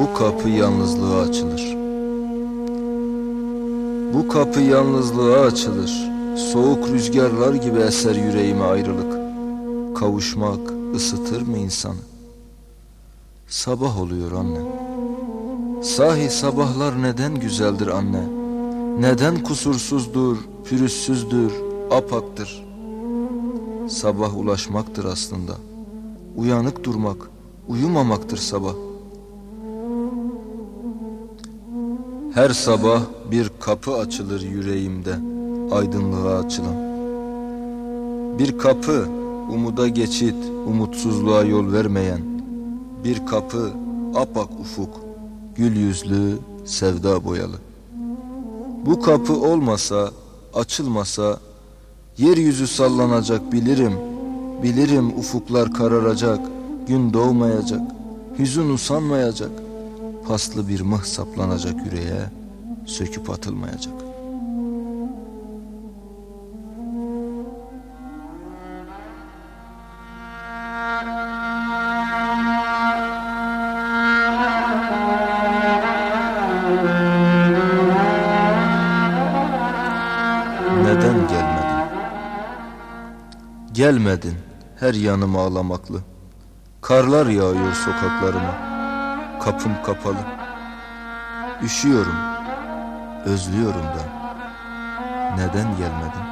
Bu kapı yalnızlığa açılır. Bu kapı yalnızlığa açılır. Soğuk rüzgarlar gibi eser yüreğime ayrılık. Kavuşmak ısıtır mı insanı? Sabah oluyor anne. Sahi sabahlar neden güzeldir anne? Neden kusursuzdur, pürüzsüzdür, apaktır? Sabah ulaşmaktır aslında. Uyanık durmak, uyumamaktır sabah. Her sabah bir kapı açılır yüreğimde, aydınlığa açılan. Bir kapı, umuda geçit, umutsuzluğa yol vermeyen. Bir kapı, apak ufuk, gül yüzlü, sevda boyalı. Bu kapı olmasa, açılmasa, yeryüzü sallanacak bilirim. Bilirim ufuklar kararacak, gün doğmayacak, hüzün usanmayacak. Paslı bir mıh saplanacak yüreğe, söküp atılmayacak. Neden gelmedin? Gelmedin her yanım ağlamaklı. Karlar yağıyor sokaklarıma kapım kapalı. Üşüyorum, özlüyorum da neden gelmedin?